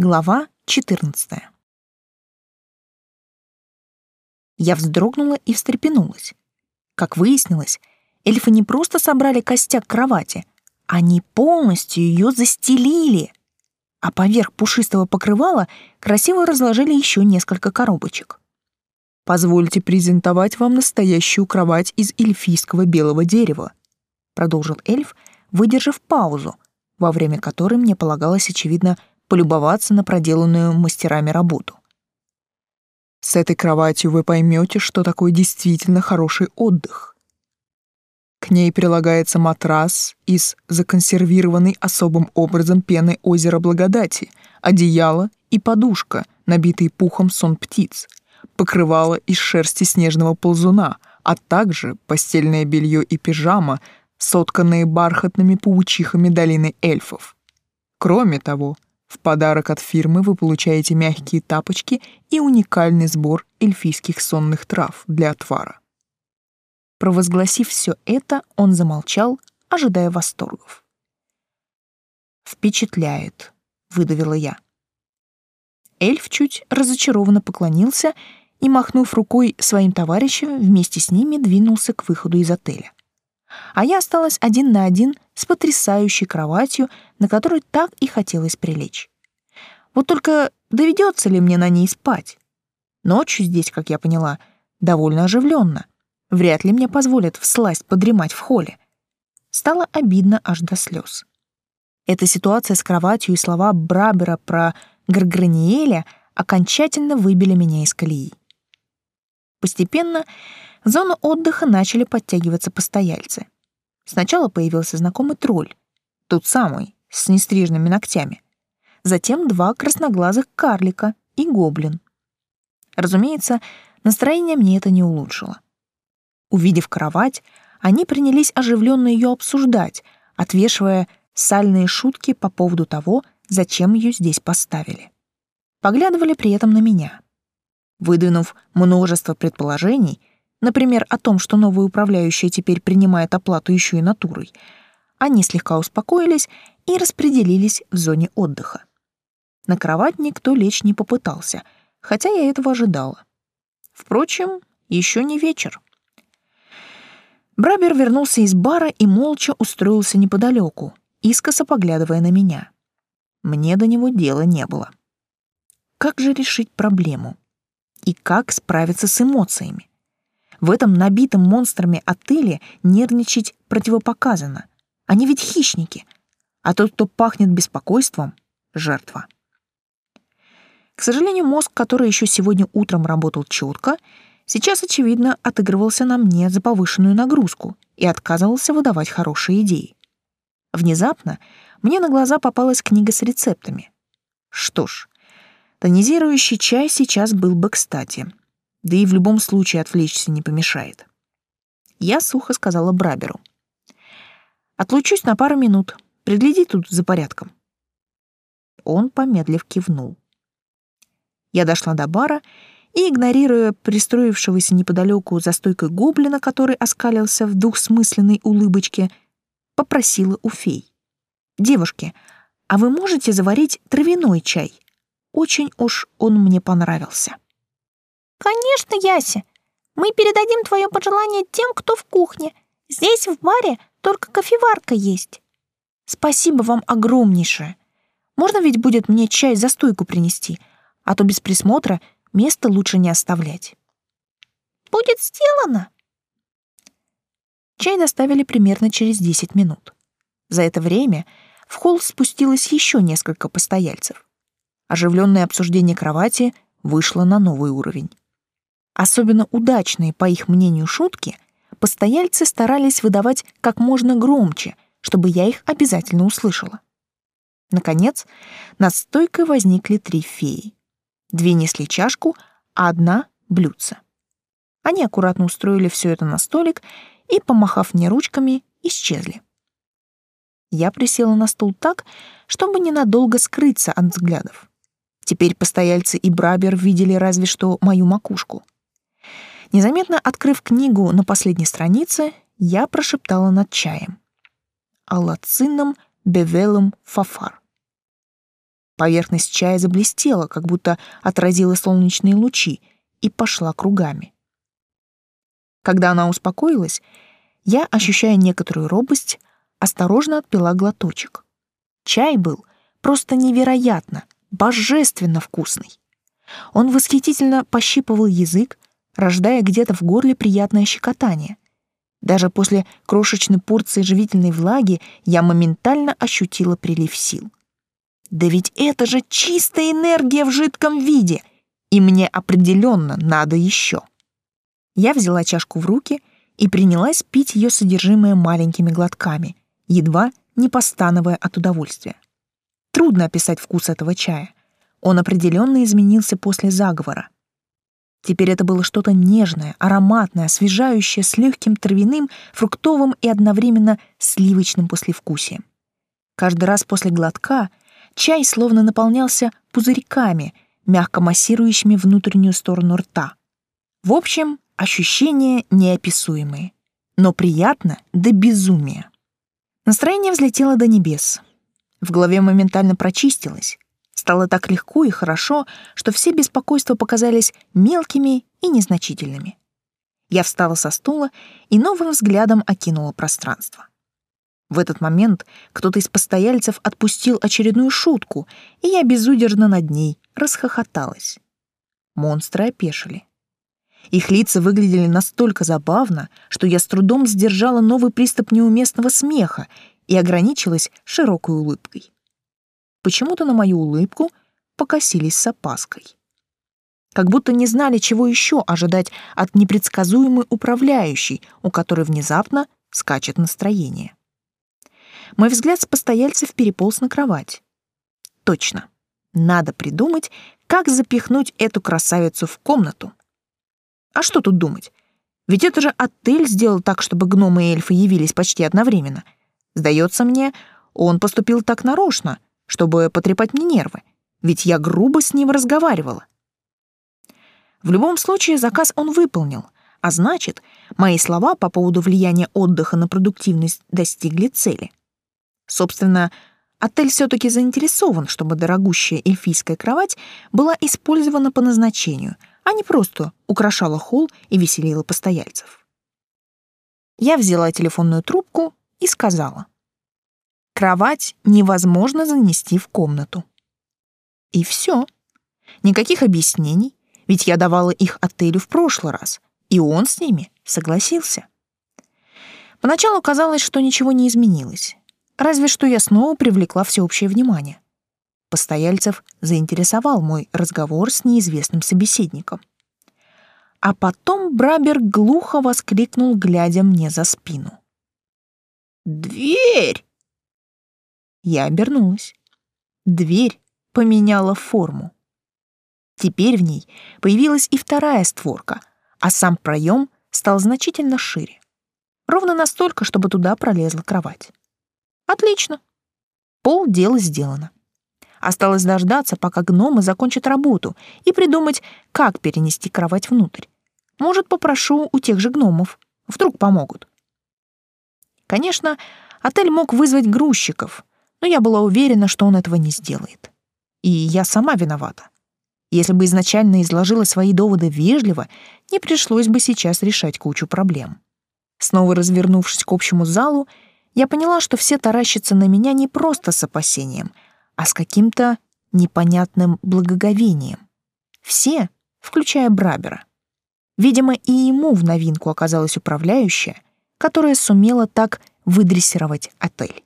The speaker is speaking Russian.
Глава 14. Я вздрогнула и встрепенулась. Как выяснилось, эльфы не просто собрали костяк кровати, они полностью ее застелили. А поверх пушистого покрывала красиво разложили еще несколько коробочек. «Позвольте презентовать вам настоящую кровать из эльфийского белого дерева», продолжил эльф, выдержав паузу, во время которой мне полагалось, очевидно, полюбоваться на проделанную мастерами работу. С этой кроватью вы поймете, что такое действительно хороший отдых. К ней прилагается матрас из законсервированной особым образом пены озера Благодати, одеяло и подушка, набитые пухом сон птиц, покрывало из шерсти снежного ползуна, а также постельное белье и пижама, сотканные бархатными паучихами долины эльфов. Кроме того, в подарок от фирмы вы получаете мягкие тапочки и уникальный сбор эльфийских сонных трав для отвара. Провозгласив все это, он замолчал, ожидая восторгов. «Впечатляет», — выдавила я. Эльф чуть разочарованно поклонился и, махнув рукой своим товарищам, вместе с ними двинулся к выходу из отеля а я осталась один на один с потрясающей кроватью, на которой так и хотелось прилечь. Вот только доведется ли мне на ней спать? Ночью здесь, как я поняла, довольно оживленно. Вряд ли мне позволят всласть подремать в холле. Стало обидно аж до слез. Эта ситуация с кроватью и слова Брабера про Гарграниэля окончательно выбили меня из колеи. Постепенно в зону отдыха начали подтягиваться постояльцы. Сначала появился знакомый тролль, тот самый, с нестриженными ногтями. Затем два красноглазых карлика и гоблин. Разумеется, настроение мне это не улучшило. Увидев кровать, они принялись оживленно ее обсуждать, отвешивая сальные шутки по поводу того, зачем ее здесь поставили. Поглядывали при этом на меня. Выдвинув множество предположений, например, о том, что новая управляющая теперь принимает оплату еще и натурой, они слегка успокоились и распределились в зоне отдыха. На кровать никто лечь не попытался, хотя я этого ожидала. Впрочем, еще не вечер. Брабер вернулся из бара и молча устроился неподалеку, искоса поглядывая на меня. Мне до него дела не было. Как же решить проблему? И как справиться с эмоциями? В этом набитом монстрами отеле нервничать противопоказано. Они ведь хищники. А тот, кто пахнет беспокойством — жертва. К сожалению, мозг, который еще сегодня утром работал четко, сейчас, очевидно, отыгрывался на мне за повышенную нагрузку и отказывался выдавать хорошие идеи. Внезапно мне на глаза попалась книга с рецептами. Что ж, тонизирующий чай сейчас был бы кстати — да и в любом случае отвлечься не помешает. Я сухо сказала Браберу. «Отлучусь на пару минут. Пригляди тут за порядком». Он, помедлив, кивнул. Я дошла до бара и, игнорируя пристроившегося неподалеку за стойкой гоблина, который оскалился в двухсмысленной улыбочке, попросила у фей. «Девушки, а вы можете заварить травяной чай? Очень уж он мне понравился». «Конечно, Яся. Мы передадим твое пожелание тем, кто в кухне. Здесь, в баре, только кофеварка есть». «Спасибо вам огромнейшее. Можно ведь будет мне чай за стойку принести, а то без присмотра место лучше не оставлять». «Будет сделано». Чай доставили примерно через 10 минут. За это время в холл спустилось еще несколько постояльцев. Оживленное обсуждение кровати вышло на новый уровень. Особенно удачные, по их мнению, шутки постояльцы старались выдавать как можно громче, чтобы я их обязательно услышала. Наконец, над стойкой возникли три феи. Две несли чашку, а одна — блюдце. Они аккуратно устроили все это на столик и, помахав мне ручками, исчезли. Я присела на стул так, чтобы ненадолго скрыться от взглядов. Теперь постояльцы и Брабер видели разве что мою макушку — Незаметно открыв книгу на последней странице, я прошептала над чаем. «Аллацинном бевелом фафар». Поверхность чая заблестела, как будто отразила солнечные лучи, и пошла кругами. Когда она успокоилась, я, ощущая некоторую робость, осторожно отпила глоточек. Чай был просто невероятно, божественно вкусный. Он восхитительно пощипывал язык, рождая где-то в горле приятное щекотание. Даже после крошечной порции живительной влаги я моментально ощутила прилив сил. Да ведь это же чистая энергия в жидком виде, и мне определенно надо еще. Я взяла чашку в руки и принялась пить ее содержимое маленькими глотками, едва не постановая от удовольствия. Трудно описать вкус этого чая. Он определенно изменился после заговора. Теперь это было что-то нежное, ароматное, освежающее, с легким травяным, фруктовым и одновременно сливочным послевкусием. Каждый раз после глотка чай словно наполнялся пузырьками, мягко массирующими внутреннюю сторону рта. В общем, ощущения неописуемые, но приятно до безумия. Настроение взлетело до небес. В голове моментально прочистилось. Стало так легко и хорошо, что все беспокойства показались мелкими и незначительными. Я встала со стула и новым взглядом окинула пространство. В этот момент кто-то из постояльцев отпустил очередную шутку, и я безудержно над ней расхохоталась. Монстры опешили. Их лица выглядели настолько забавно, что я с трудом сдержала новый приступ неуместного смеха и ограничилась широкой улыбкой. Почему-то на мою улыбку покосились с опаской. Как будто не знали, чего еще ожидать от непредсказуемой управляющей, у которой внезапно скачет настроение. Мой взгляд с постояльцев переполз на кровать. Точно. Надо придумать, как запихнуть эту красавицу в комнату. А что тут думать? Ведь это же отель сделал так, чтобы гномы и эльфы явились почти одновременно. Сдается мне, он поступил так нарочно, чтобы потрепать мне нервы, ведь я грубо с ним разговаривала. В любом случае заказ он выполнил, а значит, мои слова по поводу влияния отдыха на продуктивность достигли цели. Собственно, отель все-таки заинтересован, чтобы дорогущая эльфийская кровать была использована по назначению, а не просто украшала холл и веселила постояльцев. Я взяла телефонную трубку и сказала. Кровать невозможно занести в комнату. И все. Никаких объяснений, ведь я давала их отелю в прошлый раз, и он с ними согласился. Поначалу казалось, что ничего не изменилось. Разве что я снова привлекла всеобщее внимание. Постояльцев заинтересовал мой разговор с неизвестным собеседником. А потом Брабер глухо воскликнул, глядя мне за спину. «Дверь!» Я обернулась. Дверь поменяла форму. Теперь в ней появилась и вторая створка, а сам проем стал значительно шире. Ровно настолько, чтобы туда пролезла кровать. Отлично. Пол дела сделано. Осталось дождаться, пока гномы закончат работу, и придумать, как перенести кровать внутрь. Может, попрошу у тех же гномов. Вдруг помогут. Конечно, отель мог вызвать грузчиков, но я была уверена, что он этого не сделает. И я сама виновата. Если бы изначально изложила свои доводы вежливо, не пришлось бы сейчас решать кучу проблем. Снова развернувшись к общему залу, я поняла, что все таращатся на меня не просто с опасением, а с каким-то непонятным благоговением. Все, включая Брабера. Видимо, и ему в новинку оказалась управляющая, которая сумела так выдрессировать отель.